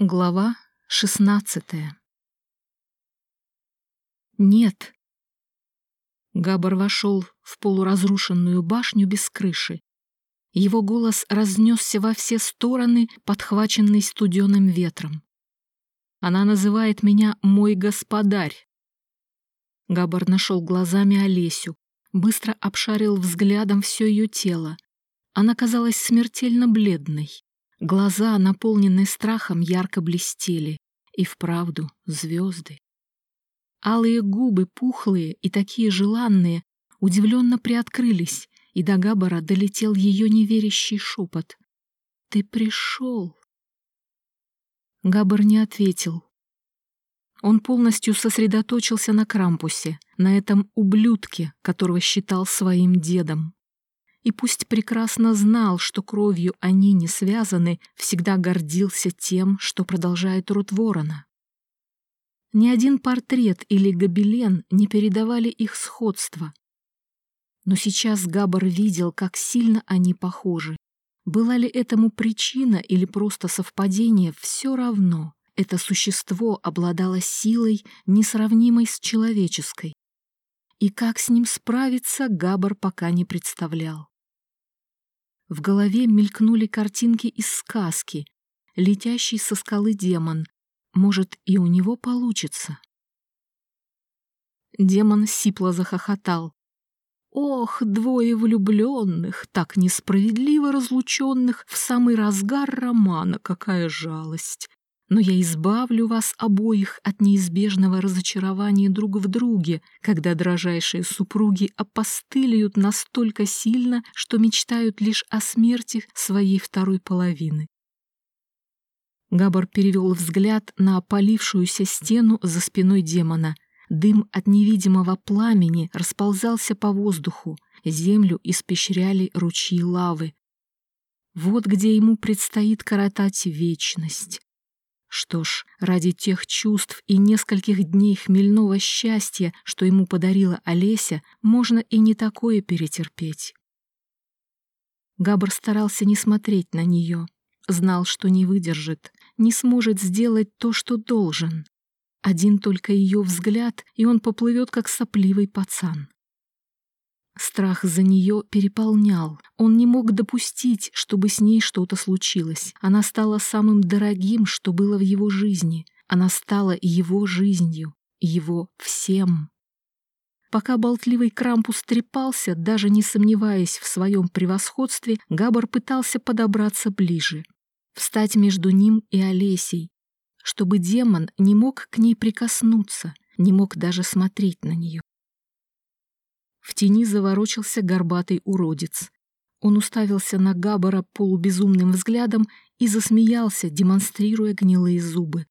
Глава шестнадцатая «Нет!» Габар вошел в полуразрушенную башню без крыши. Его голос разнесся во все стороны, подхваченный студеным ветром. «Она называет меня мой господарь!» Габар нашел глазами Олесю, быстро обшарил взглядом все ее тело. Она казалась смертельно бледной. Глаза, наполненные страхом, ярко блестели. И вправду звезды. Алые губы, пухлые и такие желанные, удивленно приоткрылись, и до Габара долетел ее неверящий шепот. «Ты пришел!» Габар не ответил. Он полностью сосредоточился на Крампусе, на этом ублюдке, которого считал своим дедом и пусть прекрасно знал, что кровью они не связаны, всегда гордился тем, что продолжает род ворона. Ни один портрет или гобелен не передавали их сходство. Но сейчас Габар видел, как сильно они похожи. Была ли этому причина или просто совпадение, все равно. Это существо обладало силой, несравнимой с человеческой. И как с ним справиться, Габар пока не представлял. В голове мелькнули картинки из сказки. Летящий со скалы демон. Может, и у него получится. Демон сипло захохотал. Ох, двое влюбленных, так несправедливо разлученных в самый разгар романа, какая жалость но я избавлю вас обоих от неизбежного разочарования друг в друге, когда дрожайшие супруги опостылеют настолько сильно, что мечтают лишь о смерти своей второй половины. Габар перевел взгляд на опалившуюся стену за спиной демона. Дым от невидимого пламени расползался по воздуху, землю испещряли ручьи лавы. Вот где ему предстоит коротать вечность. Что ж, ради тех чувств и нескольких дней хмельного счастья, что ему подарила Олеся, можно и не такое перетерпеть. Габр старался не смотреть на нее, знал, что не выдержит, не сможет сделать то, что должен. Один только ее взгляд, и он поплывет, как сопливый пацан. Страх за нее переполнял. Он не мог допустить, чтобы с ней что-то случилось. Она стала самым дорогим, что было в его жизни. Она стала его жизнью, его всем. Пока болтливый Крампус трепался, даже не сомневаясь в своем превосходстве, Габар пытался подобраться ближе, встать между ним и Олесей, чтобы демон не мог к ней прикоснуться, не мог даже смотреть на нее. В тени заворочился горбатый уродец. Он уставился на Габбара полубезумным взглядом и засмеялся, демонстрируя гнилые зубы.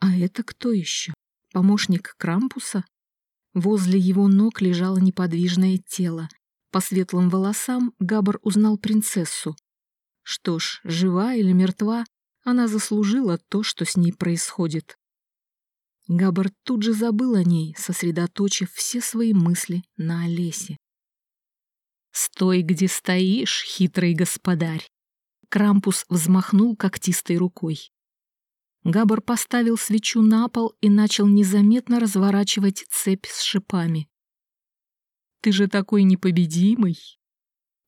А это кто еще? Помощник Крампуса? Возле его ног лежало неподвижное тело. По светлым волосам Габар узнал принцессу. Что ж, жива или мертва, она заслужила то, что с ней происходит. Габар тут же забыл о ней, сосредоточив все свои мысли на Олесе. «Стой, где стоишь, хитрый господарь!» Крампус взмахнул когтистой рукой. Габар поставил свечу на пол и начал незаметно разворачивать цепь с шипами. «Ты же такой непобедимый!»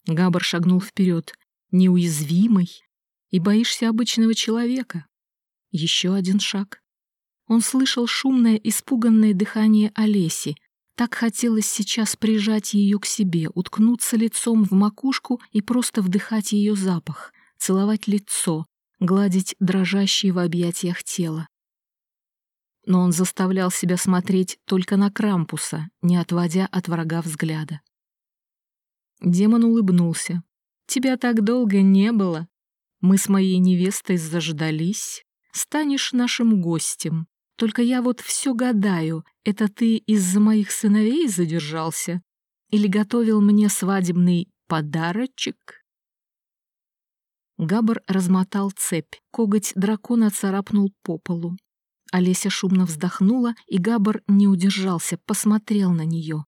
Габар шагнул вперед, неуязвимый, и боишься обычного человека. Еще один шаг. Он слышал шумное, испуганное дыхание Олеси. Так хотелось сейчас прижать ее к себе, уткнуться лицом в макушку и просто вдыхать ее запах, целовать лицо, гладить дрожащее в объятиях тело. Но он заставлял себя смотреть только на Крампуса, не отводя от врага взгляда. Демон улыбнулся. «Тебя так долго не было. Мы с моей невестой заждались. Станешь нашим гостем. Только я вот все гадаю, это ты из-за моих сыновей задержался? Или готовил мне свадебный подарочек?» Габр размотал цепь, коготь дракона царапнул по полу. Олеся шумно вздохнула, и Габр не удержался, посмотрел на нее.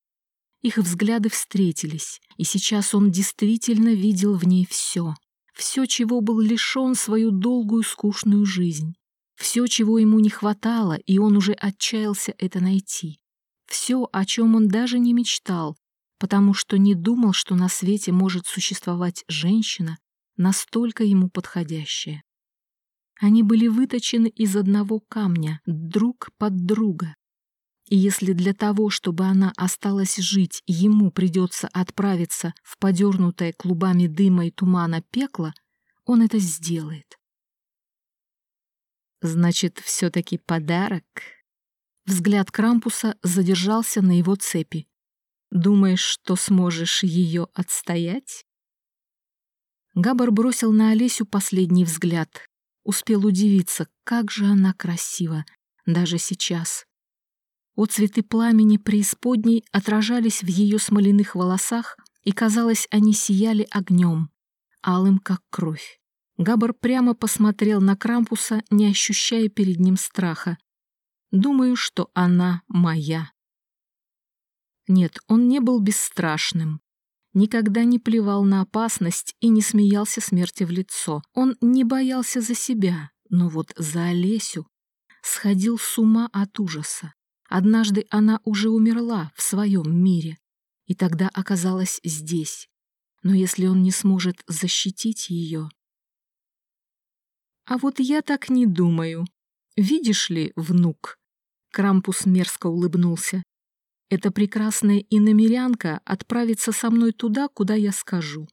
Их взгляды встретились, и сейчас он действительно видел в ней все. Все, чего был лишен свою долгую скучную жизнь Все, чего ему не хватало, и он уже отчаялся это найти. Все, о чем он даже не мечтал, потому что не думал, что на свете может существовать женщина, настолько ему подходящая. Они были выточены из одного камня, друг под друга. И если для того, чтобы она осталась жить, ему придется отправиться в подернутое клубами дыма и тумана пекло, он это сделает. Значит, все-таки подарок? Взгляд Крампуса задержался на его цепи. Думаешь, что сможешь ее отстоять? Габар бросил на Олесю последний взгляд. Успел удивиться, как же она красива, даже сейчас. Отцветы пламени преисподней отражались в ее смоляных волосах, и, казалось, они сияли огнем, алым, как кровь. Габар прямо посмотрел на Крампуса, не ощущая перед ним страха. «Думаю, что она моя». Нет, он не был бесстрашным. Никогда не плевал на опасность и не смеялся смерти в лицо. Он не боялся за себя, но вот за Олесю сходил с ума от ужаса. Однажды она уже умерла в своем мире, и тогда оказалась здесь. Но если он не сможет защитить ее... А вот я так не думаю. Видишь ли, внук? Крампус мерзко улыбнулся. Эта прекрасная иномерянка отправится со мной туда, куда я скажу.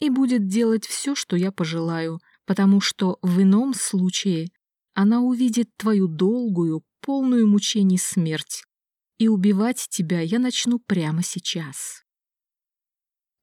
И будет делать все, что я пожелаю, потому что в ином случае она увидит твою долгую, полную мучений смерть, и убивать тебя я начну прямо сейчас.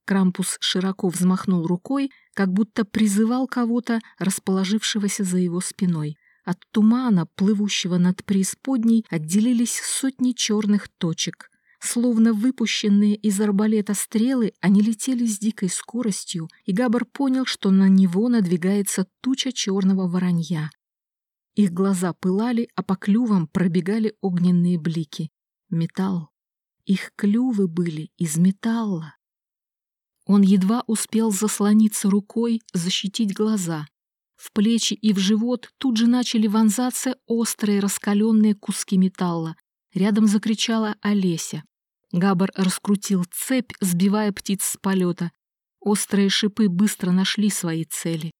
Крампус широко взмахнул рукой, как будто призывал кого-то, расположившегося за его спиной. От тумана, плывущего над преисподней, отделились сотни черных точек. Словно выпущенные из арбалета стрелы, они летели с дикой скоростью, и Габар понял, что на него надвигается туча черного воронья. Их глаза пылали, а по клювам пробегали огненные блики. Металл. Их клювы были из металла. Он едва успел заслониться рукой, защитить глаза. В плечи и в живот тут же начали вонзаться острые раскаленные куски металла. Рядом закричала Олеся. Габар раскрутил цепь, сбивая птиц с полета. Острые шипы быстро нашли свои цели.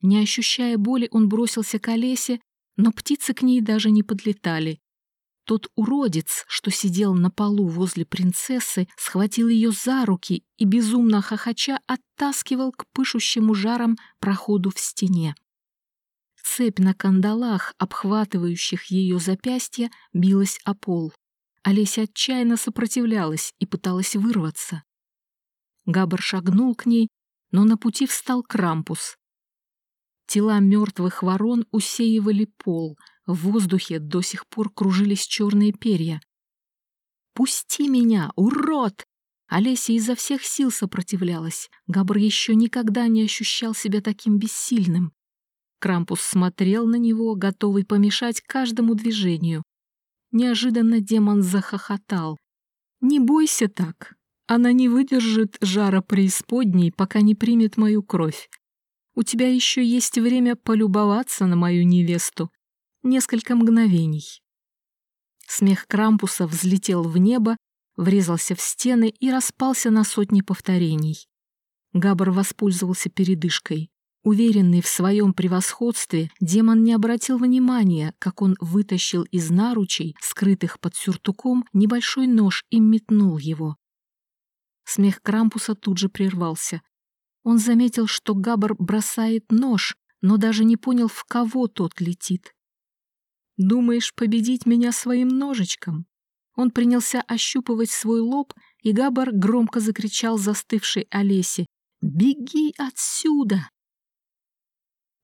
Не ощущая боли, он бросился к Олесе, но птицы к ней даже не подлетали. Тот уродец, что сидел на полу возле принцессы, схватил ее за руки и, безумно хохоча, оттаскивал к пышущему жаром проходу в стене. Цепь на кандалах, обхватывающих ее запястья, билась о пол. Олеся отчаянно сопротивлялась и пыталась вырваться. Габар шагнул к ней, но на пути встал Крампус. Тела мертвых ворон усеивали пол — в воздухе до сих пор кружились черные перья. «Пусти меня, урод!» Олеся изо всех сил сопротивлялась. Габр еще никогда не ощущал себя таким бессильным. Крампус смотрел на него, готовый помешать каждому движению. Неожиданно демон захохотал. «Не бойся так. Она не выдержит жара преисподней, пока не примет мою кровь. У тебя еще есть время полюбоваться на мою невесту несколько мгновений. Смех Крампуса взлетел в небо, врезался в стены и распался на сотни повторений. Габр воспользовался передышкой. Уверенный в своем превосходстве, демон не обратил внимания, как он вытащил из наручей, скрытых под сюртуком, небольшой нож и метнул его. Смех Крампуса тут же прервался. Он заметил, что Габр бросает нож, но даже не понял, в кого тот летит. Думаешь победить меня своим ножичком?» Он принялся ощупывать свой лоб, и Габар громко закричал застывшей Олесе «Беги отсюда!»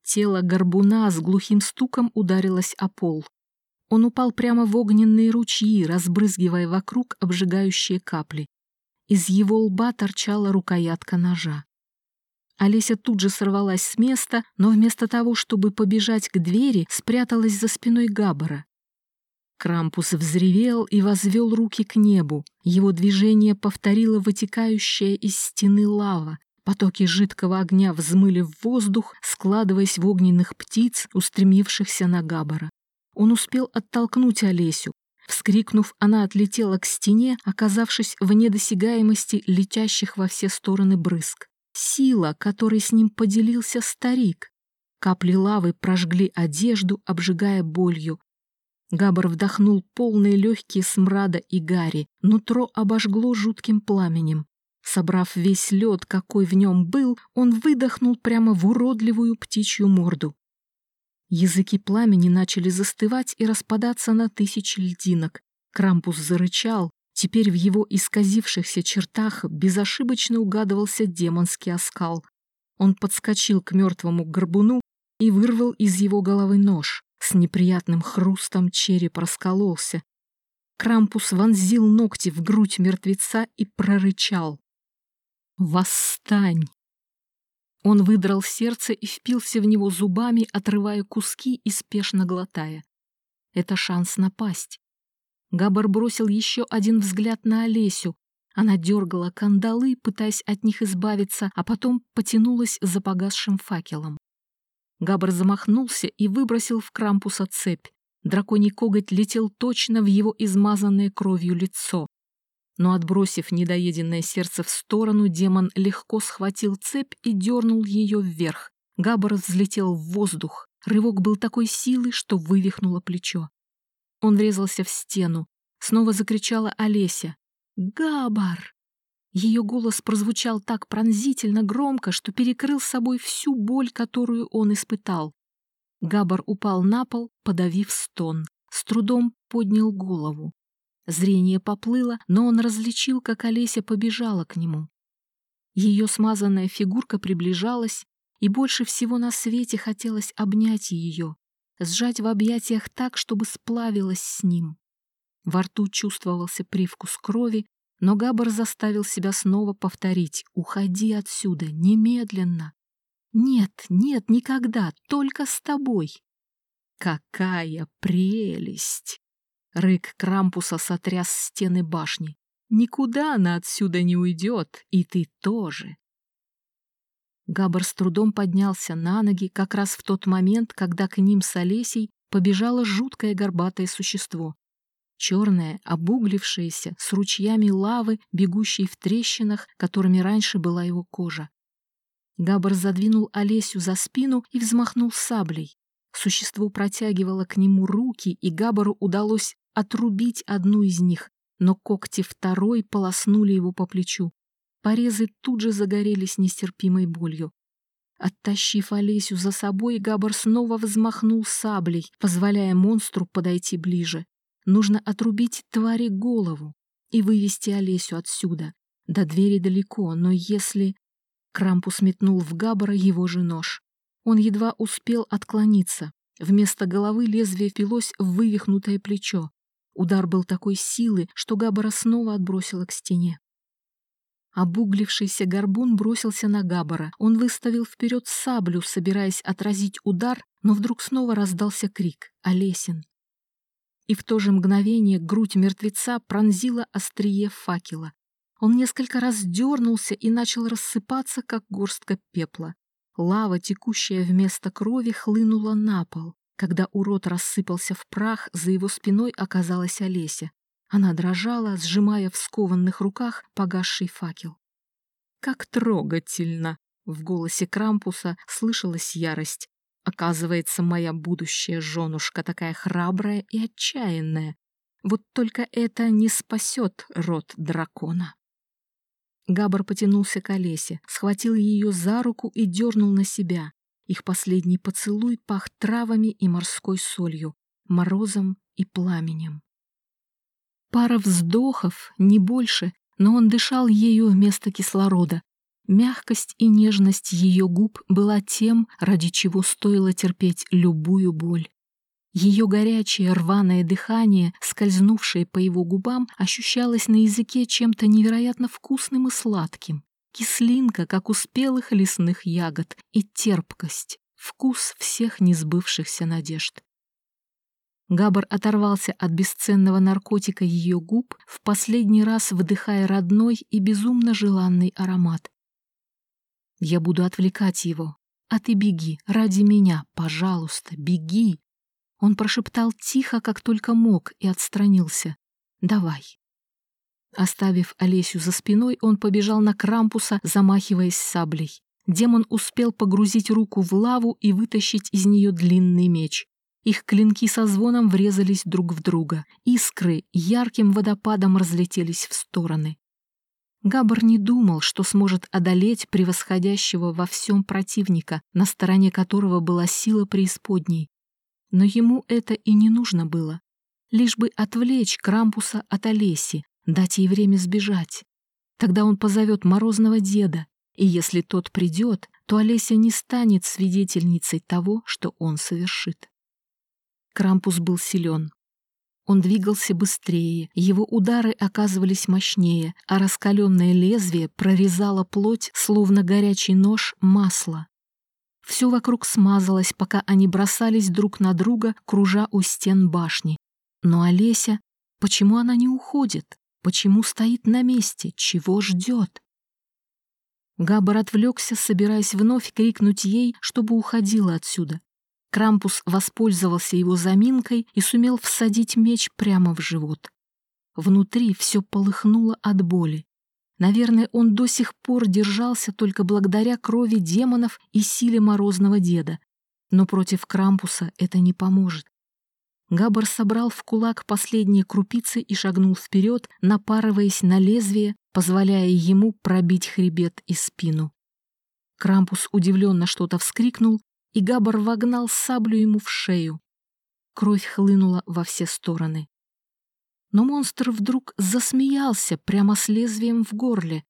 Тело горбуна с глухим стуком ударилось о пол. Он упал прямо в огненные ручьи, разбрызгивая вокруг обжигающие капли. Из его лба торчала рукоятка ножа. Олеся тут же сорвалась с места, но вместо того, чтобы побежать к двери, спряталась за спиной Габбара. Крампус взревел и возвел руки к небу. Его движение повторило вытекающая из стены лава. Потоки жидкого огня взмыли в воздух, складываясь в огненных птиц, устремившихся на Габара. Он успел оттолкнуть Олесю. Вскрикнув, она отлетела к стене, оказавшись в недосягаемости летящих во все стороны брызг. Сила, которой с ним поделился старик. Капли лавы прожгли одежду, обжигая болью. Габар вдохнул полные легкие смрада и гари, нутро обожгло жутким пламенем. Собрав весь лед, какой в нем был, он выдохнул прямо в уродливую птичью морду. Языки пламени начали застывать и распадаться на тысячи льдинок. Крампус зарычал. Теперь в его исказившихся чертах безошибочно угадывался демонский оскал. Он подскочил к мертвому горбуну и вырвал из его головы нож. С неприятным хрустом череп раскололся. Крампус вонзил ногти в грудь мертвеца и прорычал. «Восстань!» Он выдрал сердце и впился в него зубами, отрывая куски и спешно глотая. Это шанс напасть. Габар бросил еще один взгляд на Олесю. Она дергала кандалы, пытаясь от них избавиться, а потом потянулась за погасшим факелом. Габар замахнулся и выбросил в Крампуса цепь. Драконий коготь летел точно в его измазанное кровью лицо. Но, отбросив недоеденное сердце в сторону, демон легко схватил цепь и дернул ее вверх. Габар взлетел в воздух. Рывок был такой силы, что вывихнуло плечо. Он врезался в стену. Снова закричала Олеся. «Габар!» Ее голос прозвучал так пронзительно громко, что перекрыл собой всю боль, которую он испытал. Габар упал на пол, подавив стон. С трудом поднял голову. Зрение поплыло, но он различил, как Олеся побежала к нему. Ее смазанная фигурка приближалась, и больше всего на свете хотелось обнять ее, сжать в объятиях так, чтобы сплавилась с ним. Во рту чувствовался привкус крови, но Габар заставил себя снова повторить «Уходи отсюда, немедленно!» «Нет, нет, никогда, только с тобой!» «Какая прелесть!» Рык Крампуса сотряс стены башни. «Никуда она отсюда не уйдет, и ты тоже!» Габар с трудом поднялся на ноги как раз в тот момент, когда к ним с Олесей побежало жуткое горбатое существо. Черное, обуглившееся, с ручьями лавы, бегущей в трещинах, которыми раньше была его кожа. Габар задвинул Олесю за спину и взмахнул саблей. Существо протягивало к нему руки, и Габару удалось отрубить одну из них, но когти второй полоснули его по плечу. Порезы тут же загорелись нестерпимой болью. Оттащив Олесю за собой, Габар снова взмахнул саблей, позволяя монстру подойти ближе. Нужно отрубить твари голову и вывести Олесю отсюда. До двери далеко, но если... Крампус метнул в Габара его же нож. Он едва успел отклониться. Вместо головы лезвие впилось в вывихнутое плечо. Удар был такой силы, что Габара снова отбросила к стене. Обуглившийся горбун бросился на Габара. Он выставил вперед саблю, собираясь отразить удар, но вдруг снова раздался крик «Олесин!». И в то же мгновение грудь мертвеца пронзила острие факела. Он несколько раз дернулся и начал рассыпаться, как горстка пепла. Лава, текущая вместо крови, хлынула на пол. Когда урод рассыпался в прах, за его спиной оказалась Олеся. Она дрожала, сжимая в скованных руках погасший факел. «Как трогательно!» — в голосе Крампуса слышалась ярость. «Оказывается, моя будущая женушка такая храбрая и отчаянная. Вот только это не спасет род дракона». Габар потянулся к Олесе, схватил ее за руку и дернул на себя. Их последний поцелуй пах травами и морской солью, морозом и пламенем. Пара вздохов, не больше, но он дышал ею вместо кислорода. Мягкость и нежность ее губ была тем, ради чего стоило терпеть любую боль. Ее горячее рваное дыхание, скользнувшее по его губам, ощущалось на языке чем-то невероятно вкусным и сладким кислинка, как у спелых лесных ягод, и терпкость, вкус всех несбывшихся надежд. Габар оторвался от бесценного наркотика ее губ, в последний раз вдыхая родной и безумно желанный аромат. Я буду отвлекать его. А ты беги, ради меня, пожалуйста, беги. Он прошептал тихо, как только мог, и отстранился. Давай. Оставив Олесю за спиной, он побежал на Крампуса, замахиваясь саблей. Демон успел погрузить руку в лаву и вытащить из нее длинный меч. Их клинки со звоном врезались друг в друга. Искры ярким водопадом разлетелись в стороны. Габар не думал, что сможет одолеть превосходящего во всем противника, на стороне которого была сила преисподней. Но ему это и не нужно было. Лишь бы отвлечь Крампуса от Олеси, дать ей время сбежать. Тогда он позовет морозного деда, и если тот придет, то Олеся не станет свидетельницей того, что он совершит. Крампус был силен. Он двигался быстрее, его удары оказывались мощнее, а раскаленное лезвие прорезало плоть, словно горячий нож, масло. Все вокруг смазалось, пока они бросались друг на друга, кружа у стен башни. Но Олеся, почему она не уходит? Почему стоит на месте? Чего ждет? Габар отвлекся, собираясь вновь крикнуть ей, чтобы уходила отсюда. Крампус воспользовался его заминкой и сумел всадить меч прямо в живот. Внутри все полыхнуло от боли. Наверное, он до сих пор держался только благодаря крови демонов и силе морозного деда. Но против Крампуса это не поможет. Габар собрал в кулак последние крупицы и шагнул вперед, напарываясь на лезвие, позволяя ему пробить хребет и спину. Крампус удивленно что-то вскрикнул, и Габар вогнал саблю ему в шею. Кровь хлынула во все стороны. Но монстр вдруг засмеялся прямо с лезвием в горле.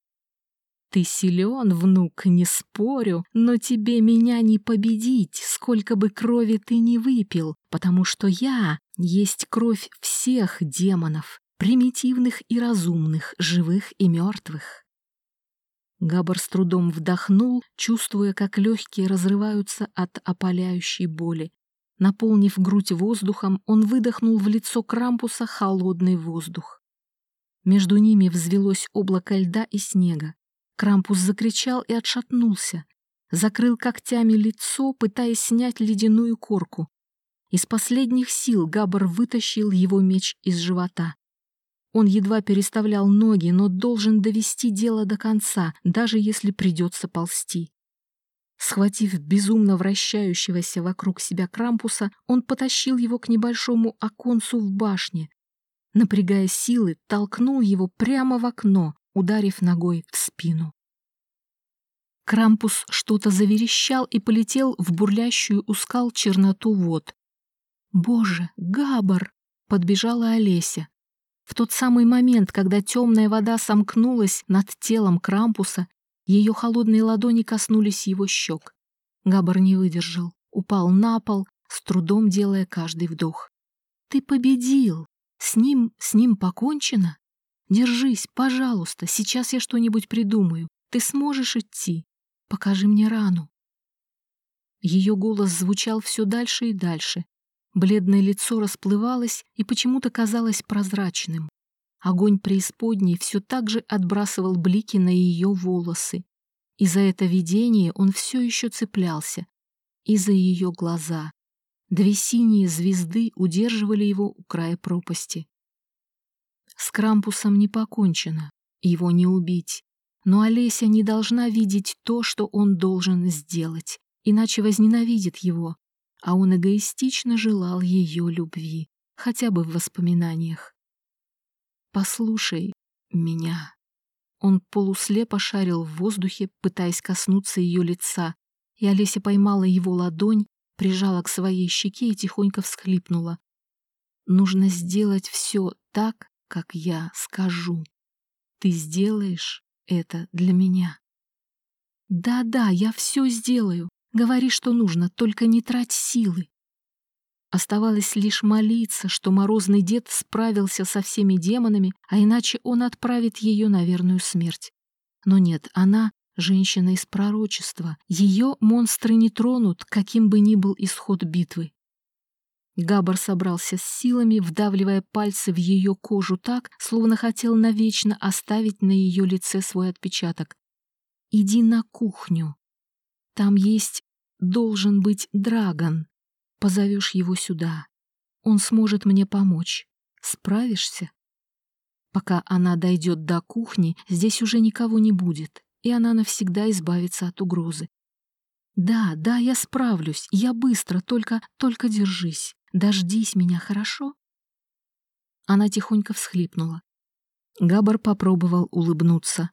Ты силен, внук, не спорю, но тебе меня не победить, сколько бы крови ты не выпил, потому что я есть кровь всех демонов, примитивных и разумных, живых и мертвых. Габар с трудом вдохнул, чувствуя, как легкие разрываются от опаляющей боли. Наполнив грудь воздухом, он выдохнул в лицо Крампуса холодный воздух. Между ними взвелось облако льда и снега. Крампус закричал и отшатнулся, закрыл когтями лицо, пытаясь снять ледяную корку. Из последних сил Габар вытащил его меч из живота. Он едва переставлял ноги, но должен довести дело до конца, даже если придется ползти. Схватив безумно вращающегося вокруг себя Крампуса, он потащил его к небольшому оконцу в башне. Напрягая силы, толкнул его прямо в окно, ударив ногой в спину. Крампус что-то заверещал и полетел в бурлящую у скал черноту вод. «Боже, Габар!» — подбежала Олеся. В тот самый момент, когда темная вода сомкнулась над телом Крампуса, ее холодные ладони коснулись его щек. Габар не выдержал, упал на пол, с трудом делая каждый вдох. «Ты победил! С ним, с ним покончено?» Держись, пожалуйста, сейчас я что-нибудь придумаю. Ты сможешь идти? Покажи мне рану. Ее голос звучал все дальше и дальше. Бледное лицо расплывалось и почему-то казалось прозрачным. Огонь преисподней все так же отбрасывал блики на ее волосы. И за это видение он все еще цеплялся. И за ее глаза. Две синие звезды удерживали его у края пропасти. С Крампусом не покончено, его не убить. Но Олеся не должна видеть то, что он должен сделать, иначе возненавидит его, а он эгоистично желал ее любви, хотя бы в воспоминаниях. «Послушай меня». Он полуслепо шарил в воздухе, пытаясь коснуться ее лица, и Олеся поймала его ладонь, прижала к своей щеке и тихонько всхлипнула. «Нужно сделать все так, как я скажу. Ты сделаешь это для меня. Да-да, я все сделаю. Говори, что нужно, только не трать силы. Оставалось лишь молиться, что морозный дед справился со всеми демонами, а иначе он отправит ее на верную смерть. Но нет, она — женщина из пророчества. Ее монстры не тронут, каким бы ни был исход битвы. Габар собрался с силами, вдавливая пальцы в ее кожу так, словно хотел навечно оставить на ее лице свой отпечаток. «Иди на кухню», Там есть, должен быть Драгон. Позовешь его сюда. Он сможет мне помочь. Справишься? Пока она дойдет до кухни, здесь уже никого не будет, и она навсегда избавится от угрозы. Да, да, я справлюсь, я быстро, только, только держись. Дождись меня, хорошо? Она тихонько всхлипнула. Габар попробовал улыбнуться.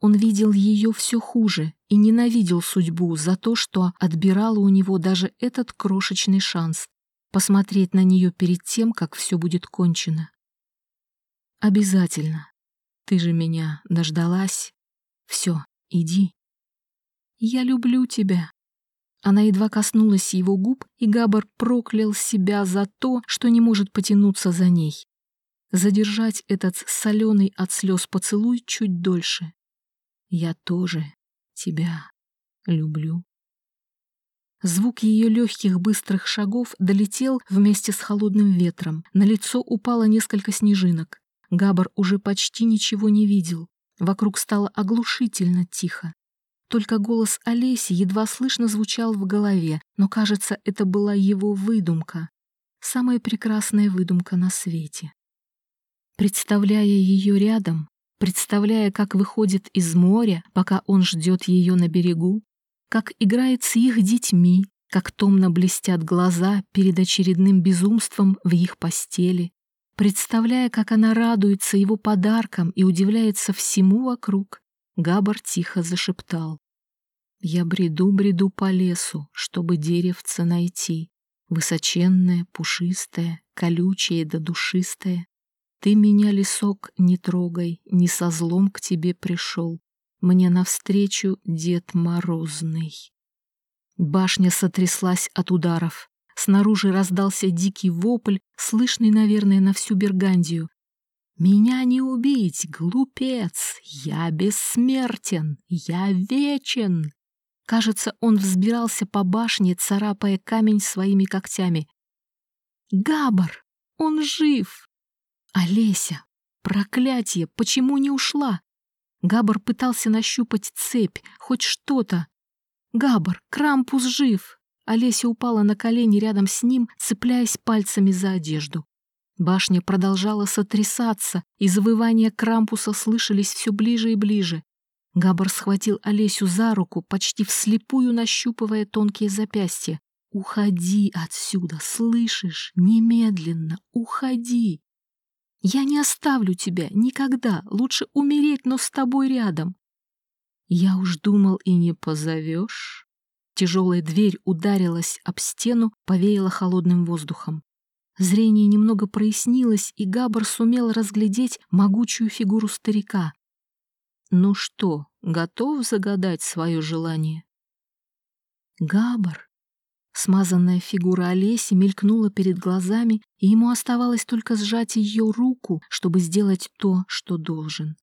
Он видел ее все хуже и ненавидел судьбу за то, что отбирала у него даже этот крошечный шанс посмотреть на нее перед тем, как все будет кончено. «Обязательно. Ты же меня дождалась. Все, иди. Я люблю тебя». Она едва коснулась его губ, и Габар проклял себя за то, что не может потянуться за ней. Задержать этот соленый от слез поцелуй чуть дольше. Я тоже тебя люблю. Звук ее легких быстрых шагов долетел вместе с холодным ветром. На лицо упало несколько снежинок. Габар уже почти ничего не видел. Вокруг стало оглушительно тихо. Только голос Олеси едва слышно звучал в голове, но, кажется, это была его выдумка. Самая прекрасная выдумка на свете. Представляя ее рядом, представляя, как выходит из моря, пока он ждет ее на берегу, как играет с их детьми, как томно блестят глаза перед очередным безумством в их постели, представляя, как она радуется его подаркам и удивляется всему вокруг, Габар тихо зашептал. «Я бреду-бреду по лесу, чтобы деревце найти, высоченное, пушистое, колючее да душистое, ты меня, лесок, не трогай, не со злом к тебе пришел. Мне навстречу Дед Морозный. Башня сотряслась от ударов. Снаружи раздался дикий вопль, слышный, наверное, на всю Бергандию. «Меня не убить, глупец! Я бессмертен! Я вечен!» Кажется, он взбирался по башне, царапая камень своими когтями. «Габар! Он жив!» Олеся! Проклятие! Почему не ушла? Габар пытался нащупать цепь, хоть что-то. Габар, Крампус жив! Олеся упала на колени рядом с ним, цепляясь пальцами за одежду. Башня продолжала сотрясаться, и завывания Крампуса слышались все ближе и ближе. Габар схватил Олесю за руку, почти вслепую нащупывая тонкие запястья. «Уходи отсюда, слышишь? Немедленно, уходи!» Я не оставлю тебя никогда. Лучше умереть, но с тобой рядом. Я уж думал и не позовешь. Тяжелая дверь ударилась об стену, повеяла холодным воздухом. Зрение немного прояснилось, и Габар сумел разглядеть могучую фигуру старика. «Ну что, готов загадать свое желание?» «Габар, Смазанная фигура Олеси мелькнула перед глазами, и ему оставалось только сжать ее руку, чтобы сделать то, что должен.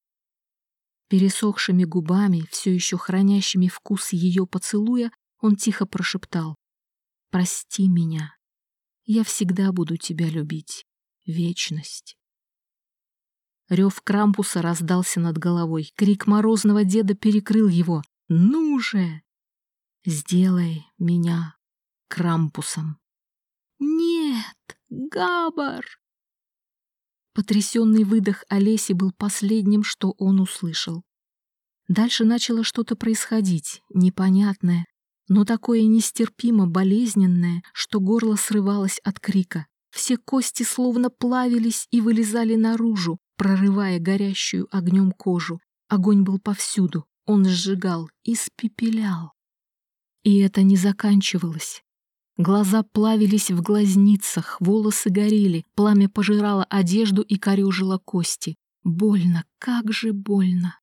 Пересохшими губами, все еще хранящими вкус ее поцелуя, он тихо прошептал «Прости меня. Я всегда буду тебя любить. Вечность». Рев Крампуса раздался над головой. Крик морозного деда перекрыл его. «Ну же! Сделай меня Крампусом. «Нет, Габар!» Потрясенный выдох Олеси был последним, что он услышал. Дальше начало что-то происходить, непонятное, но такое нестерпимо болезненное, что горло срывалось от крика. Все кости словно плавились и вылезали наружу, прорывая горящую огнем кожу. Огонь был повсюду, он сжигал, испепелял. И это не заканчивалось. Глаза плавились в глазницах, волосы горели, пламя пожирало одежду и корёжило кости. Больно, как же больно.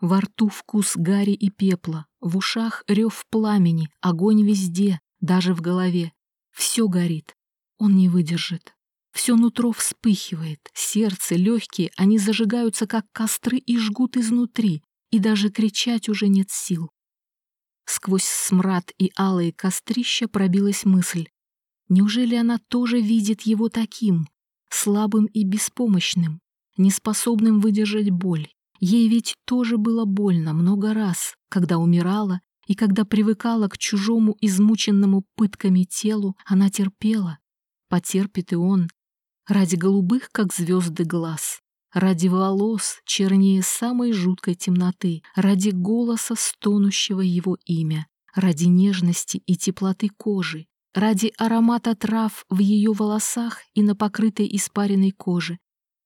Во рту вкус гари и пепла, в ушах рев пламени, огонь везде, даже в голове. Все горит. Он не выдержит. Все нутро вспыхивает, сердце, легкие, они зажигаются, как костры, и жгут изнутри, и даже кричать уже нет сил. Сквозь смрад и алые кострища пробилась мысль. Неужели она тоже видит его таким, слабым и беспомощным, неспособным выдержать боль? Ей ведь тоже было больно много раз, когда умирала и когда привыкала к чужому измученному пытками телу, она терпела. Потерпит и он. Ради голубых, как звезды, глаз. Ради волос, чернее самой жуткой темноты. Ради голоса, стонущего его имя. Ради нежности и теплоты кожи. Ради аромата трав в ее волосах и на покрытой испаренной коже.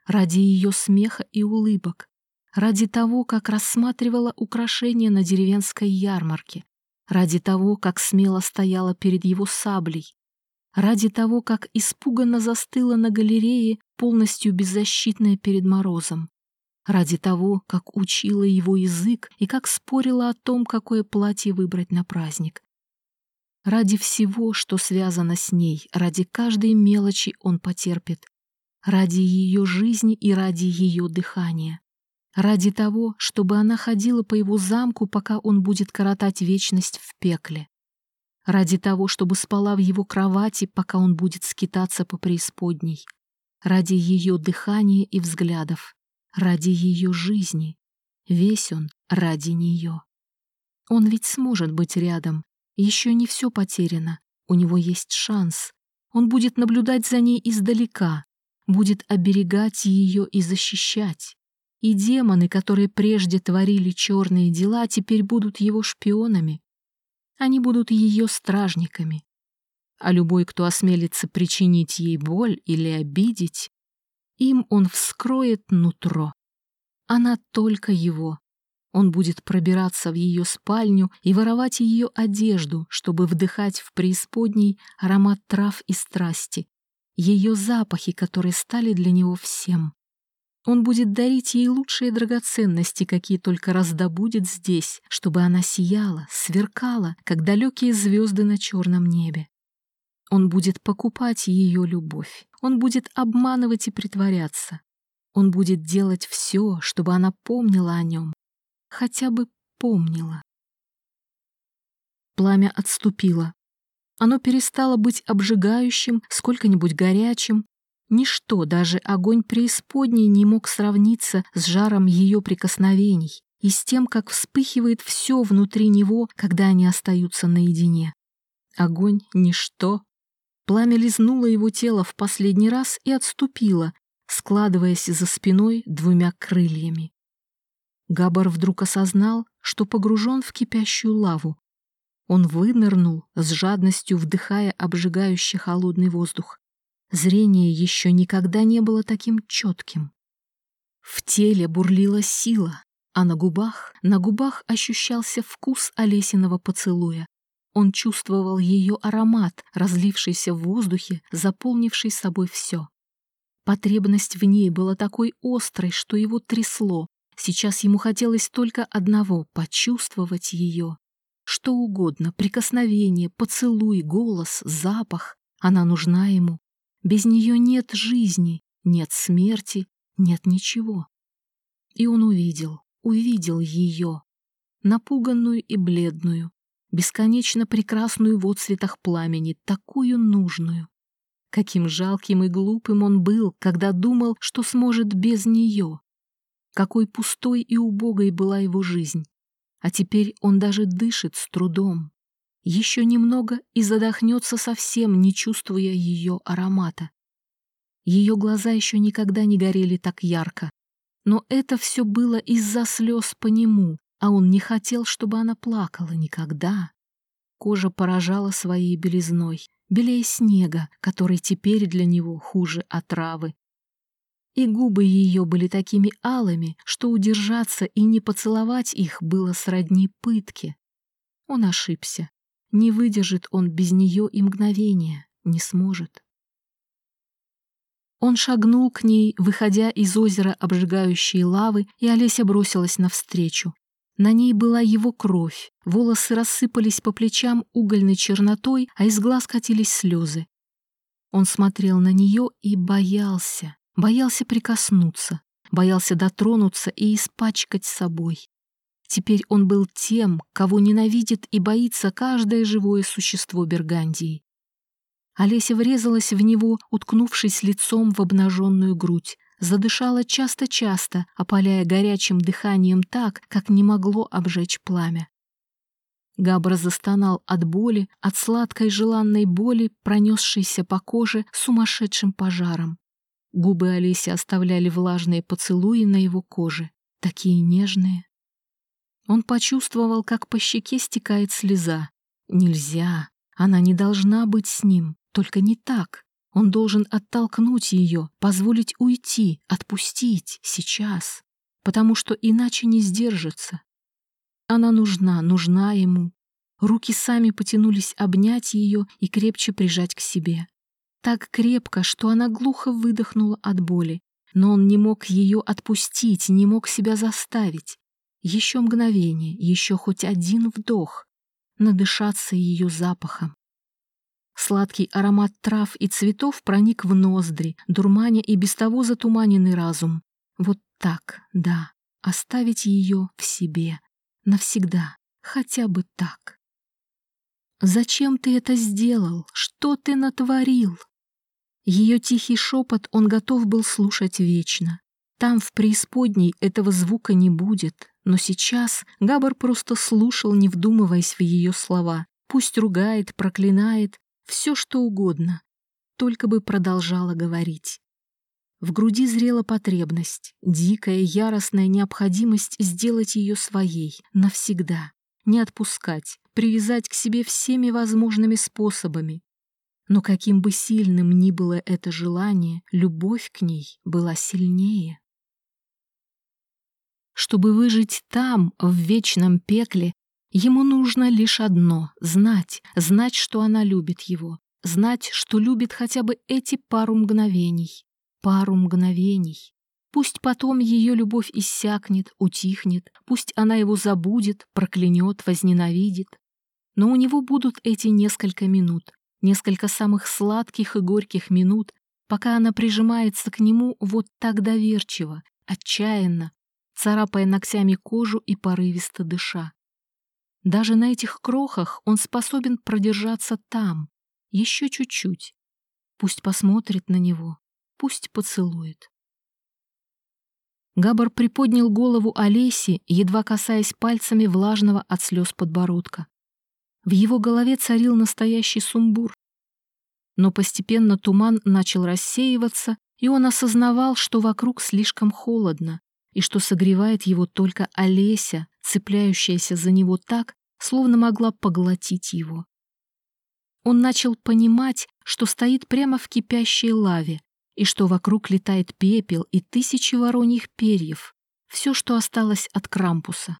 Ради ее смеха и улыбок ради того, как рассматривала украшения на деревенской ярмарке, ради того, как смело стояла перед его саблей, ради того, как испуганно застыла на галерее, полностью беззащитная перед морозом, ради того, как учила его язык и как спорила о том, какое платье выбрать на праздник. Ради всего, что связано с ней, ради каждой мелочи он потерпит, ради ее жизни и ради ее дыхания. Ради того, чтобы она ходила по его замку, пока он будет коротать вечность в пекле, ради того, чтобы спала в его кровати, пока он будет скитаться по преисподней, ради ее дыхания и взглядов, ради ее жизни. Весь он ради нее. Он ведь сможет быть рядом. Еще не все потеряно. У него есть шанс. Он будет наблюдать за ней издалека, будет оберегать ее и защищать. И демоны, которые прежде творили черные дела, теперь будут его шпионами. Они будут ее стражниками. А любой, кто осмелится причинить ей боль или обидеть, им он вскроет нутро. Она только его. Он будет пробираться в ее спальню и воровать ее одежду, чтобы вдыхать в преисподней аромат трав и страсти, ее запахи, которые стали для него всем. Он будет дарить ей лучшие драгоценности, какие только раздобудет здесь, чтобы она сияла, сверкала, как далекие звезды на черном небе. Он будет покупать ее любовь. Он будет обманывать и притворяться. Он будет делать все, чтобы она помнила о нем. Хотя бы помнила. Пламя отступило. Оно перестало быть обжигающим, сколько-нибудь горячим, Ничто, даже огонь преисподней, не мог сравниться с жаром ее прикосновений и с тем, как вспыхивает все внутри него, когда они остаются наедине. Огонь — ничто. Пламя лизнуло его тело в последний раз и отступило, складываясь за спиной двумя крыльями. Габар вдруг осознал, что погружен в кипящую лаву. Он вынырнул, с жадностью вдыхая обжигающий холодный воздух. Зрение еще никогда не было таким четким. В теле бурлила сила, а на губах, на губах ощущался вкус Олесиного поцелуя. Он чувствовал ее аромат, разлившийся в воздухе, заполнивший собой все. Потребность в ней была такой острой, что его трясло. Сейчас ему хотелось только одного — почувствовать ее. Что угодно — прикосновение, поцелуй, голос, запах. Она нужна ему, без нее нет жизни, нет смерти, нет ничего. И он увидел, увидел ее, напуганную и бледную, бесконечно прекрасную в отцветах пламени, такую нужную. Каким жалким и глупым он был, когда думал, что сможет без нее. Какой пустой и убогой была его жизнь. А теперь он даже дышит с трудом. Еще немного и задохнется совсем, не чувствуя ее аромата. Ее глаза еще никогда не горели так ярко. Но это все было из-за слез по нему, а он не хотел, чтобы она плакала никогда. Кожа поражала своей белизной, белее снега, который теперь для него хуже отравы. И губы ее были такими алыми, что удержаться и не поцеловать их было сродни пытке. Он ошибся. Не выдержит он без нее и мгновения, не сможет. Он шагнул к ней, выходя из озера обжигающей лавы, и Олеся бросилась навстречу. На ней была его кровь, волосы рассыпались по плечам угольной чернотой, а из глаз катились слезы. Он смотрел на нее и боялся, боялся прикоснуться, боялся дотронуться и испачкать собой. Теперь он был тем, кого ненавидит и боится каждое живое существо Бергандии. Олеся врезалась в него, уткнувшись лицом в обнаженную грудь, задышала часто-часто, опаляя горячим дыханием так, как не могло обжечь пламя. Габр застонал от боли, от сладкой желанной боли, пронесшейся по коже сумасшедшим пожаром. Губы Олеси оставляли влажные поцелуи на его коже, такие нежные. Он почувствовал, как по щеке стекает слеза. Нельзя, она не должна быть с ним, только не так. Он должен оттолкнуть ее, позволить уйти, отпустить, сейчас, потому что иначе не сдержится. Она нужна, нужна ему. Руки сами потянулись обнять ее и крепче прижать к себе. Так крепко, что она глухо выдохнула от боли. Но он не мог ее отпустить, не мог себя заставить. Еще мгновение, еще хоть один вдох. Надышаться ее запахом. Сладкий аромат трав и цветов проник в ноздри, дурманя и без того затуманенный разум. Вот так, да, оставить ее в себе, Навсегда. Хотя бы так. «Зачем ты это сделал? Что ты натворил?» Ее тихий шепот он готов был слушать вечно. Там, в преисподней, этого звука не будет. Но сейчас Габар просто слушал, не вдумываясь в ее слова. Пусть ругает, проклинает, все что угодно. Только бы продолжала говорить. В груди зрела потребность, дикая, яростная необходимость сделать ее своей, навсегда, не отпускать, привязать к себе всеми возможными способами. Но каким бы сильным ни было это желание, любовь к ней была сильнее. Чтобы выжить там, в вечном пекле, ему нужно лишь одно — знать, знать, что она любит его, знать, что любит хотя бы эти пару мгновений пару мгновений. Пусть потом ее любовь иссякнет, утихнет, пусть она его забудет, проклянет, возненавидит. Но у него будут эти несколько минут, несколько самых сладких и горьких минут, пока она прижимается к нему вот так доверчиво, отчаянно, царапая ногтями кожу и порывисто дыша. Даже на этих крохах он способен продержаться там, еще чуть-чуть. Пусть посмотрит на него, Пусть поцелует. Габар приподнял голову Олеси, едва касаясь пальцами влажного от слез подбородка. В его голове царил настоящий сумбур. Но постепенно туман начал рассеиваться, и он осознавал, что вокруг слишком холодно, и что согревает его только Олеся, цепляющаяся за него так, словно могла поглотить его. Он начал понимать, что стоит прямо в кипящей лаве, и что вокруг летает пепел и тысячи вороньих перьев, все, что осталось от Крампуса.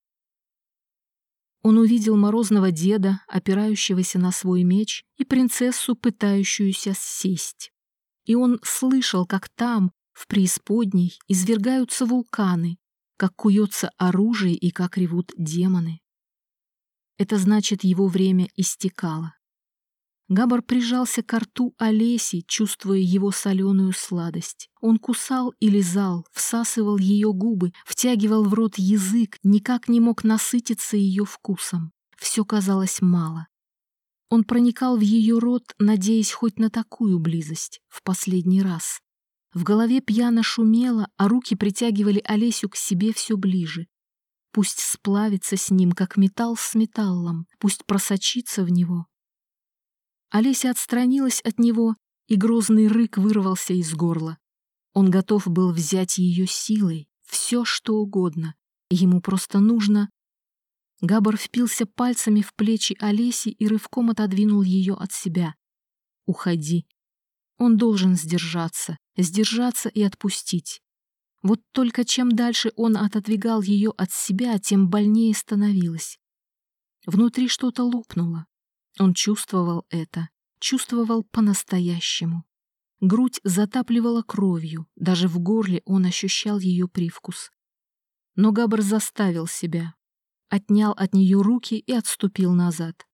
Он увидел морозного деда, опирающегося на свой меч, и принцессу, пытающуюся сесть. И он слышал, как там, в преисподней, извергаются вулканы, как куется оружие и как ревут демоны. Это значит, его время истекало. Габар прижался к рту Олеси, чувствуя его соленую сладость. Он кусал и лизал, всасывал ее губы, втягивал в рот язык, никак не мог насытиться ее вкусом. Все казалось мало. Он проникал в ее рот, надеясь хоть на такую близость, в последний раз. В голове пьяно шумело, а руки притягивали Олесю к себе все ближе. Пусть сплавится с ним, как металл с металлом, пусть просочится в него, Олеся отстранилась от него, и грозный рык вырвался из горла. Он готов был взять ее силой, все что угодно. Ему просто нужно... Габар впился пальцами в плечи Олеси и рывком отодвинул ее от себя. «Уходи». Он должен сдержаться, сдержаться и отпустить. Вот только чем дальше он отодвигал ее от себя, тем больнее становилось. Внутри что-то лопнуло. Он чувствовал это, чувствовал по-настоящему. Грудь затапливала кровью, даже в горле он ощущал ее привкус. Но Габр заставил себя, отнял от нее руки и отступил назад.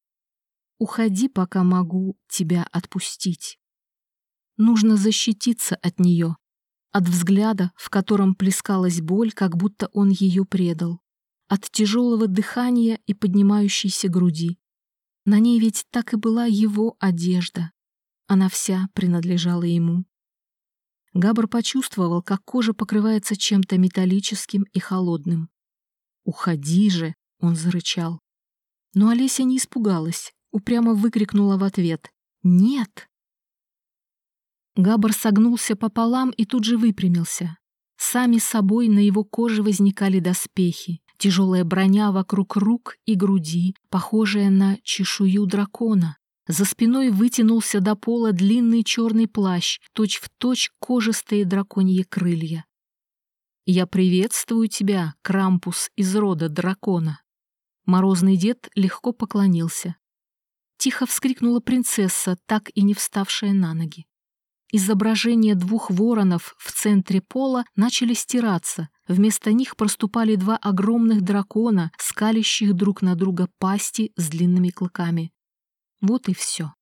«Уходи, пока могу тебя отпустить». Нужно защититься от нее, от взгляда, в котором плескалась боль, как будто он ее предал, от тяжелого дыхания и поднимающейся груди. На ней ведь так и была его одежда. Она вся принадлежала ему. Габр почувствовал, как кожа покрывается чем-то металлическим и холодным. «Уходи же!» — он зарычал. Но Олеся не испугалась, упрямо выкрикнула в ответ «Нет!». Габар согнулся пополам и тут же выпрямился. Сами собой на его коже возникали доспехи, тяжелая броня вокруг рук и груди, похожая на чешую дракона. За спиной вытянулся до пола длинный черный плащ, точь-в-точь кожистые драконьи крылья. «Я приветствую тебя, Крампус из рода дракона!» Морозный дед легко поклонился. Тихо вскрикнула принцесса, так и не вставшая на ноги. Изображения двух воронов в центре пола начали стираться. Вместо них проступали два огромных дракона, скалящих друг на друга пасти с длинными клыками. Вот и все.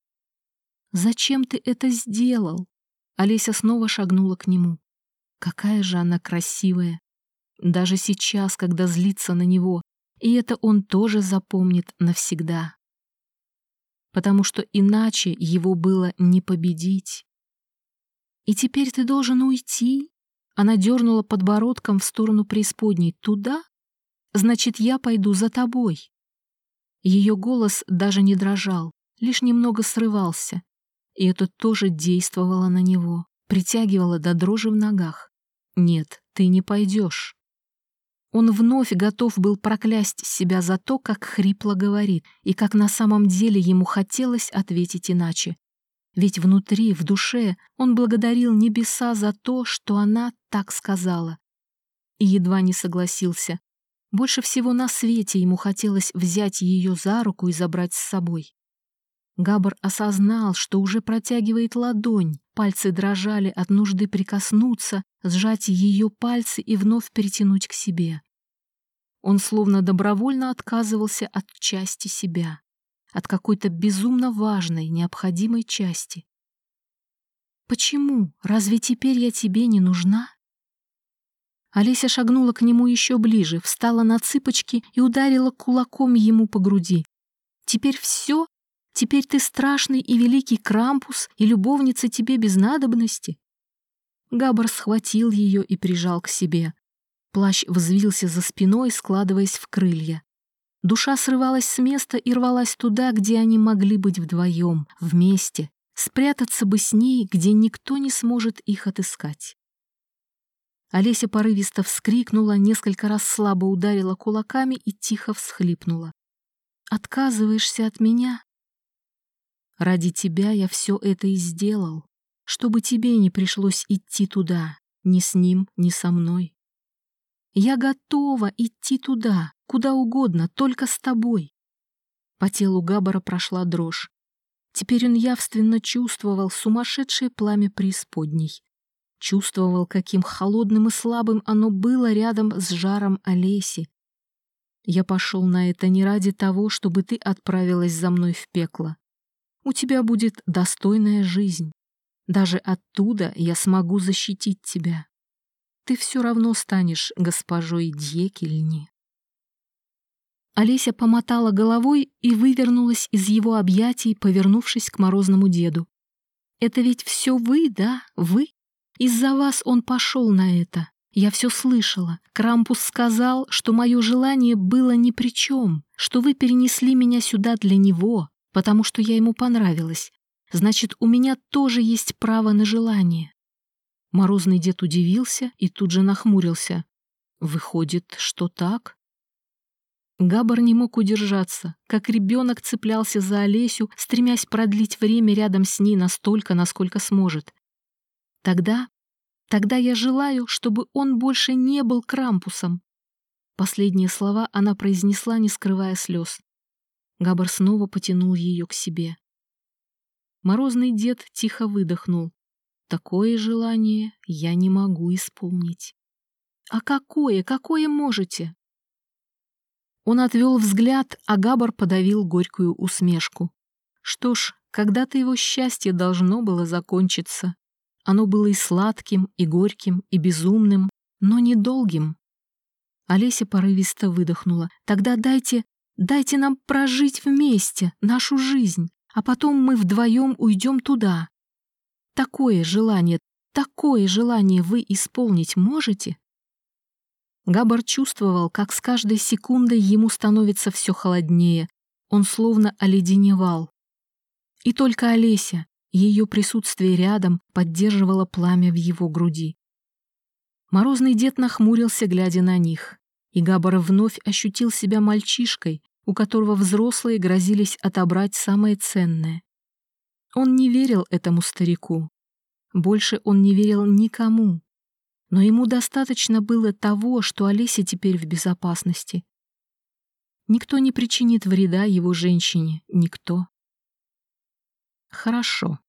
«Зачем ты это сделал?» Олеся снова шагнула к нему. Какая же она красивая. Даже сейчас, когда злится на него, и это он тоже запомнит навсегда. Потому что иначе его было не победить. «И теперь ты должен уйти?» Она дернула подбородком в сторону преисподней. «Туда? Значит, я пойду за тобой». Ее голос даже не дрожал, лишь немного срывался. И это тоже действовало на него, притягивало до дрожи в ногах. «Нет, ты не пойдешь». Он вновь готов был проклясть себя за то, как хрипло говорит, и как на самом деле ему хотелось ответить иначе. Ведь внутри, в душе, он благодарил небеса за то, что она так сказала. И едва не согласился. Больше всего на свете ему хотелось взять ее за руку и забрать с собой. Габр осознал, что уже протягивает ладонь, пальцы дрожали от нужды прикоснуться, сжать ее пальцы и вновь перетянуть к себе. Он словно добровольно отказывался от части себя от какой-то безумно важной, необходимой части. «Почему? Разве теперь я тебе не нужна?» Олеся шагнула к нему еще ближе, встала на цыпочки и ударила кулаком ему по груди. «Теперь все? Теперь ты страшный и великий Крампус, и любовница тебе без надобности?» Габар схватил ее и прижал к себе. Плащ взвился за спиной, складываясь в крылья. Душа срывалась с места и рвалась туда, где они могли быть вдвоем, вместе, спрятаться бы с ней, где никто не сможет их отыскать. Олеся порывисто вскрикнула, несколько раз слабо ударила кулаками и тихо всхлипнула. «Отказываешься от меня?» «Ради тебя я все это и сделал, чтобы тебе не пришлось идти туда, ни с ним, ни со мной. Я готова идти туда, куда угодно, только с тобой. По телу Габбара прошла дрожь. Теперь он явственно чувствовал сумасшедшее пламя преисподней. Чувствовал, каким холодным и слабым оно было рядом с жаром Олеси. Я пошел на это не ради того, чтобы ты отправилась за мной в пекло. У тебя будет достойная жизнь. Даже оттуда я смогу защитить тебя ты все равно станешь госпожой Дьекельни. Олеся помотала головой и вывернулась из его объятий, повернувшись к морозному деду. «Это ведь все вы, да, вы? Из-за вас он пошел на это. Я все слышала. Крампус сказал, что мое желание было ни при чем, что вы перенесли меня сюда для него, потому что я ему понравилась. Значит, у меня тоже есть право на желание. Морозный дед удивился и тут же нахмурился. Выходит, что так? Габар не мог удержаться, как ребенок цеплялся за Олесю, стремясь продлить время рядом с ней настолько, насколько сможет. Тогда, тогда я желаю, чтобы он больше не был Крампусом. Последние слова она произнесла, не скрывая слез. Габар снова потянул ее к себе. Морозный дед тихо выдохнул. Такое желание я не могу исполнить. А какое, какое можете? Он отвел взгляд, а Габар подавил горькую усмешку. Что ж, когда-то его счастье должно было закончиться. Оно было и сладким, и горьким, и безумным, но недолгим. Олеся порывисто выдохнула. «Тогда дайте, дайте нам прожить вместе нашу жизнь, а потом мы вдвоем уйдем туда, Такое желание, такое желание вы исполнить можете? Габар чувствовал, как с каждой секундой ему становится все холоднее. он словно оледеневал. И только Олеся, ее присутствие рядом, поддерживало пламя в его груди. Морозный дед нахмурился, глядя на них, и Габар вновь ощутил себя мальчишкой, у которого взрослые грозились отобрать самое ценное. Он не верил этому старику. Больше он не верил никому. Но ему достаточно было того, что Олеся теперь в безопасности. Никто не причинит вреда его женщине, никто. Хорошо.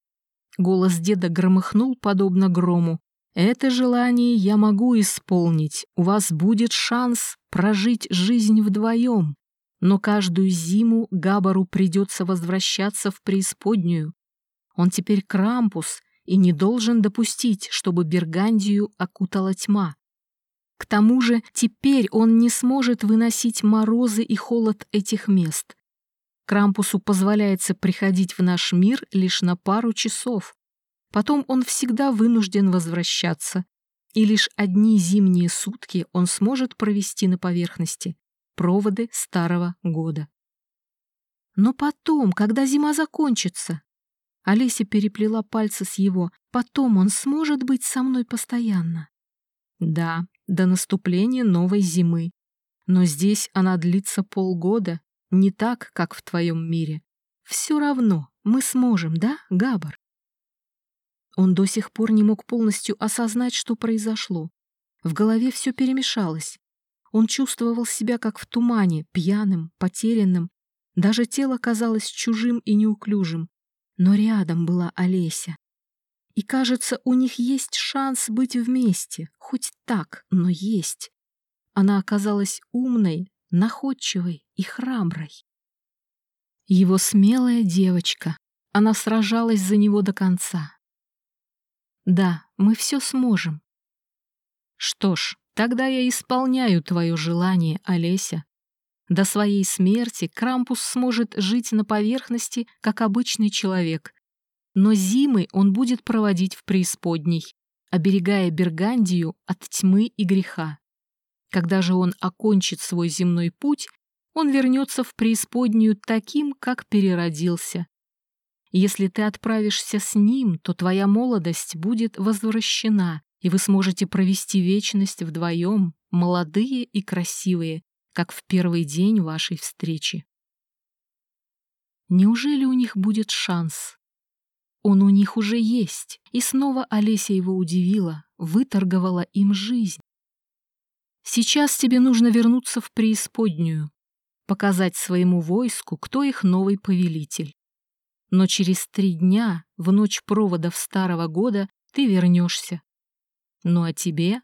Голос деда громыхнул, подобно грому. Это желание я могу исполнить. У вас будет шанс прожить жизнь вдвоем. Но каждую зиму Габару придется возвращаться в преисподнюю. Он теперь Крампус и не должен допустить, чтобы Бергандию окутала тьма. К тому же теперь он не сможет выносить морозы и холод этих мест. Крампусу позволяется приходить в наш мир лишь на пару часов. Потом он всегда вынужден возвращаться, и лишь одни зимние сутки он сможет провести на поверхности проводы старого года. Но потом, когда зима закончится, Олеся переплела пальцы с его, потом он сможет быть со мной постоянно. Да, до наступления новой зимы. Но здесь она длится полгода, не так, как в твоем мире. Все равно мы сможем, да, Габар? Он до сих пор не мог полностью осознать, что произошло. В голове все перемешалось. Он чувствовал себя как в тумане, пьяным, потерянным. Даже тело казалось чужим и неуклюжим. Но рядом была Олеся. И кажется, у них есть шанс быть вместе, хоть так, но есть. Она оказалась умной, находчивой и храброй. Его смелая девочка, она сражалась за него до конца. Да, мы все сможем. Что ж, тогда я исполняю твое желание, Олеся. До своей смерти Крампус сможет жить на поверхности, как обычный человек, но зимы он будет проводить в преисподней, оберегая Бергандию от тьмы и греха. Когда же он окончит свой земной путь, он вернется в преисподнюю таким, как переродился. Если ты отправишься с ним, то твоя молодость будет возвращена, и вы сможете провести вечность вдвоем, молодые и красивые, как в первый день вашей встречи. Неужели у них будет шанс? Он у них уже есть, и снова Олеся его удивила, выторговала им жизнь. Сейчас тебе нужно вернуться в преисподнюю, показать своему войску, кто их новый повелитель. Но через три дня, в ночь проводов Старого года, ты вернешься. Ну а тебе?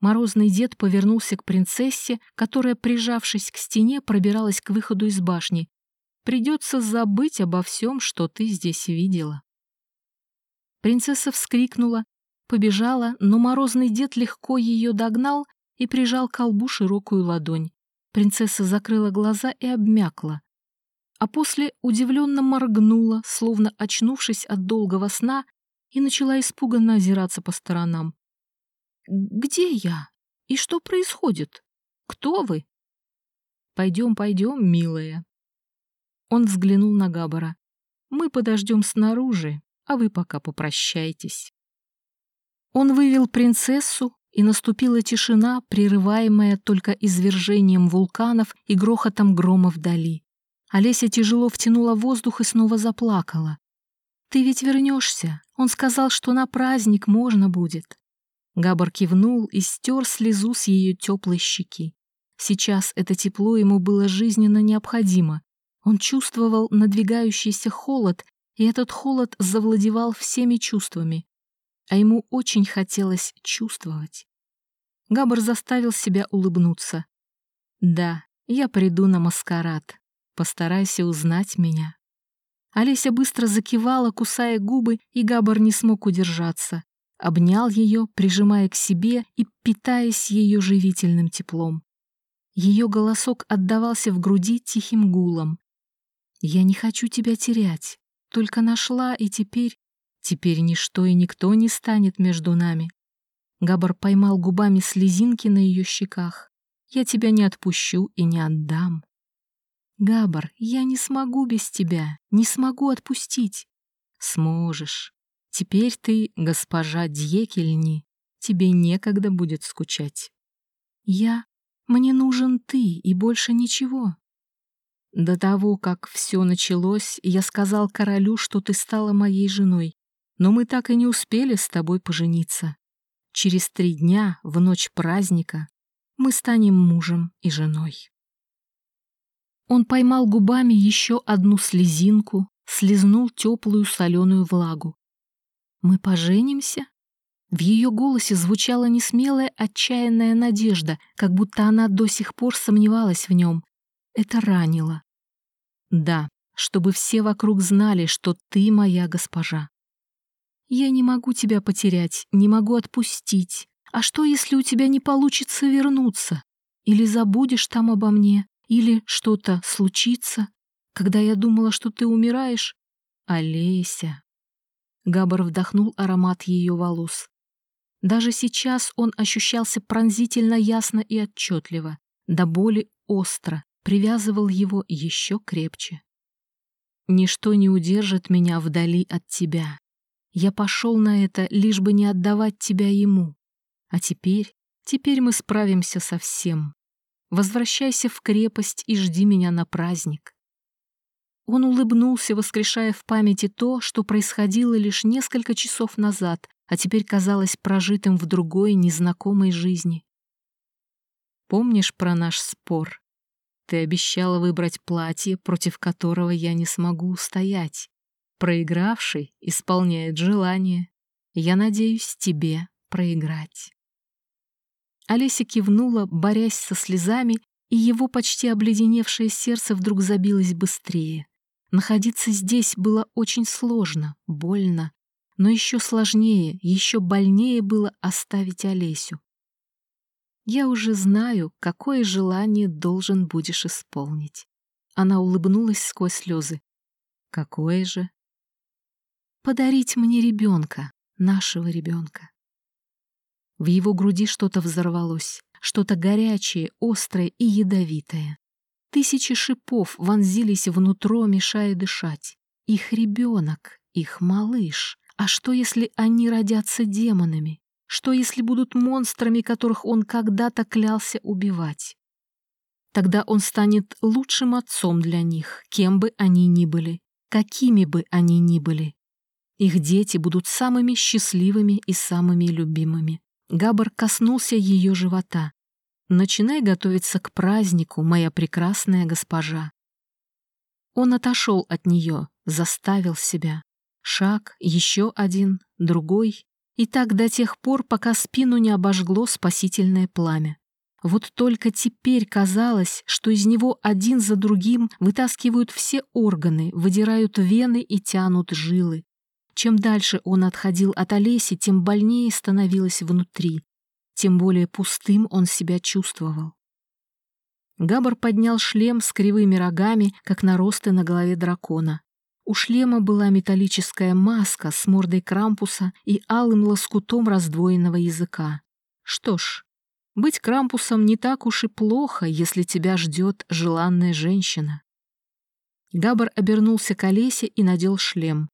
Морозный дед повернулся к принцессе, которая, прижавшись к стене, пробиралась к выходу из башни. Придется забыть обо всем, что ты здесь видела. Принцесса вскрикнула, побежала, но морозный дед легко ее догнал и прижал к колбу широкую ладонь. Принцесса закрыла глаза и обмякла. А после удивленно моргнула, словно очнувшись от долгого сна, и начала испуганно озираться по сторонам. «Где я? И что происходит? Кто вы?» «Пойдем, пойдем, милая». Он взглянул на Габара. «Мы подождем снаружи, а вы пока попрощайтесь. Он вывел принцессу, и наступила тишина, прерываемая только извержением вулканов и грохотом грома вдали. Олеся тяжело втянула воздух и снова заплакала. «Ты ведь вернешься. Он сказал, что на праздник можно будет». Габар кивнул и стер слезу с ее теплой щеки. Сейчас это тепло ему было жизненно необходимо. Он чувствовал надвигающийся холод и этот холод завладевал всеми чувствами, а ему очень хотелось чувствовать. Габр заставил себя улыбнуться. «Да, я приду на маскарад. Постарайся узнать меня». Олеся быстро закивала, кусая губы, и Габар не смог удержаться. Обнял ее, прижимая к себе и питаясь ее живительным теплом. Ее голосок отдавался в груди тихим гулом. «Я не хочу тебя терять. Только нашла, и теперь... Теперь ничто и никто не станет между нами. Габар поймал губами слезинки на ее щеках. Я тебя не отпущу и не отдам. Габар, я не смогу без тебя, не смогу отпустить. Сможешь. Теперь ты госпожа Дьекельни, тебе некогда будет скучать. Я? Мне нужен ты и больше ничего. До того, как все началось, я сказал королю, что ты стала моей женой, но мы так и не успели с тобой пожениться. Через три дня, в ночь праздника, мы станем мужем и женой. Он поймал губами еще одну слезинку, слезнул теплую соленую влагу. «Мы поженимся?» В ее голосе звучала несмелая, отчаянная надежда, как будто она до сих пор сомневалась в нем. Это ранило. «Да, чтобы все вокруг знали, что ты моя госпожа. Я не могу тебя потерять, не могу отпустить. А что, если у тебя не получится вернуться? Или забудешь там обо мне? Или что-то случится, когда я думала, что ты умираешь? Олеся. Габар вдохнул аромат ее волос. Даже сейчас он ощущался пронзительно ясно и отчетливо, до боли остро, привязывал его еще крепче. «Ничто не удержит меня вдали от тебя. Я пошел на это, лишь бы не отдавать тебя ему. А теперь, теперь мы справимся со всем. Возвращайся в крепость и жди меня на праздник». Он улыбнулся, воскрешая в памяти то, что происходило лишь несколько часов назад, а теперь казалось прожитым в другой, незнакомой жизни. «Помнишь про наш спор? Ты обещала выбрать платье, против которого я не смогу устоять. Проигравший исполняет желание. Я надеюсь тебе проиграть». Олеся кивнула, борясь со слезами, и его почти обледеневшее сердце вдруг забилось быстрее. Находиться здесь было очень сложно, больно, но еще сложнее, еще больнее было оставить Олесю. Я уже знаю, какое желание должен будешь исполнить. Она улыбнулась сквозь слезы. Какое же? Подарить мне ребенка, нашего ребенка. В его груди что-то взорвалось, что-то горячее, острое и ядовитое. Тысячи шипов вонзились внутрь, мешая дышать. Их ребенок, их малыш. А что, если они родятся демонами? Что, если будут монстрами, которых он когда-то клялся убивать? Тогда он станет лучшим отцом для них, кем бы они ни были, какими бы они ни были. Их дети будут самыми счастливыми и самыми любимыми. Габар коснулся ее живота. «Начинай готовиться к празднику, моя прекрасная госпожа». Он отошел от нее, заставил себя. Шаг, еще один, другой. И так до тех пор, пока спину не обожгло спасительное пламя. Вот только теперь казалось, что из него один за другим вытаскивают все органы, выдирают вены и тянут жилы. Чем дальше он отходил от Олеси, тем больнее становилось внутри, тем более пустым он себя чувствовал. Габар поднял шлем с кривыми рогами, как наросты на голове дракона. У шлема была металлическая маска с мордой Крампуса и алым лоскутом раздвоенного языка. Что ж, быть Крампусом не так уж и плохо, если тебя ждет желанная женщина. Габар обернулся к Олесе и надел шлем.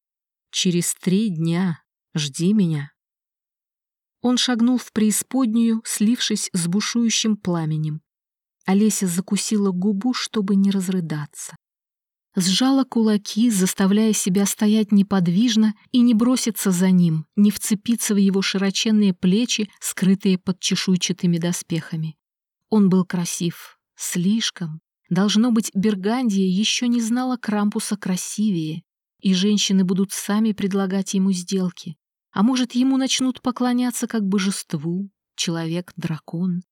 Через три дня жди меня. Он шагнул в преисподнюю, слившись с бушующим пламенем. Олеся закусила губу, чтобы не разрыдаться. Сжала кулаки, заставляя себя стоять неподвижно и не броситься за ним, не вцепиться в его широченные плечи, скрытые под чешуйчатыми доспехами. Он был красив, слишком. Должно быть, Бергандия еще не знала Крампуса красивее, и женщины будут сами предлагать ему сделки. А может, ему начнут поклоняться как божеству, человек-дракон.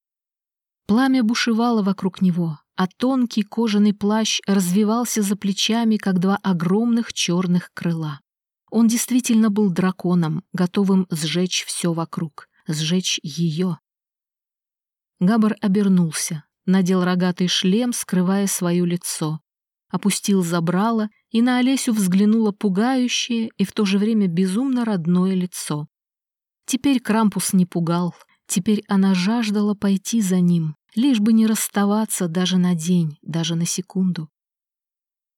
Пламя бушевало вокруг него, а тонкий кожаный плащ развивался за плечами, как два огромных черных крыла. Он действительно был драконом, готовым сжечь все вокруг, сжечь ее. Габар обернулся, надел рогатый шлем, скрывая свое лицо, опустил забрало, и на Олесю взглянуло пугающее и в то же время безумно родное лицо. Теперь Крампус не пугал, теперь она жаждала пойти за ним, лишь бы не расставаться даже на день, даже на секунду.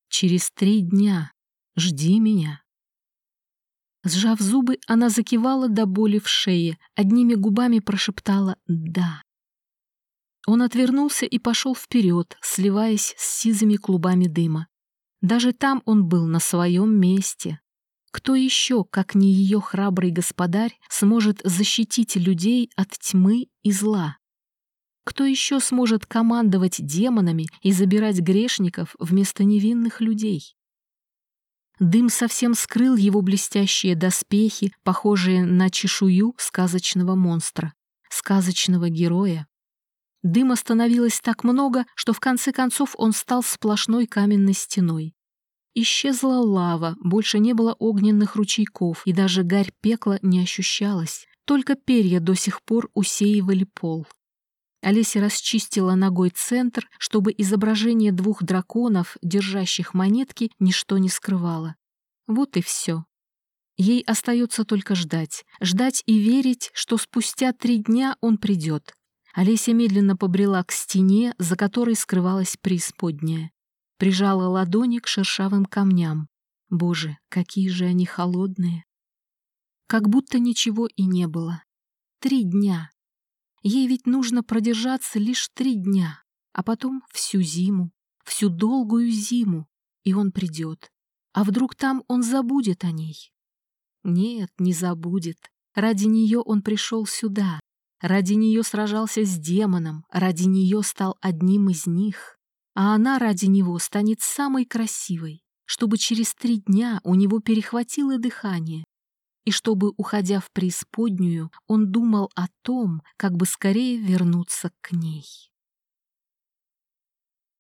Через три дня. Жди меня. Сжав зубы, она закивала до боли в шее, одними губами прошептала «да». Он отвернулся и пошел вперед, сливаясь с сизыми клубами дыма. Даже там он был на своем месте. Кто еще, как не ее храбрый господарь, сможет защитить людей от тьмы и зла? Кто еще сможет командовать демонами и забирать грешников вместо невинных людей? Дым совсем скрыл его блестящие доспехи, похожие на чешую сказочного монстра, сказочного героя. Дыма становилось так много, что в конце концов он стал сплошной каменной стеной. Исчезла лава, больше не было огненных ручейков, и даже гарь пекла не ощущалась, только перья до сих пор усеивали пол. Олеся расчистила ногой центр, чтобы изображение двух драконов, держащих монетки, ничто не скрывало. Вот и все. Ей остается только ждать. Ждать и верить, что спустя три дня он придет. Олеся медленно побрела к стене, за которой скрывалась преисподняя. Прижала ладони к шершавым камням. Боже, какие же они холодные. Как будто ничего и не было. Три дня. Ей ведь нужно продержаться лишь три дня, а потом всю зиму, всю долгую зиму, и он придет. А вдруг там он забудет о ней? Нет, не забудет. Ради нее он пришел сюда. Ради нее сражался с демоном, ради нее стал одним из них. А она ради него станет самой красивой, чтобы через три дня у него перехватило дыхание, и чтобы, уходя в преисподнюю, он думал о том, как бы скорее вернуться к ней.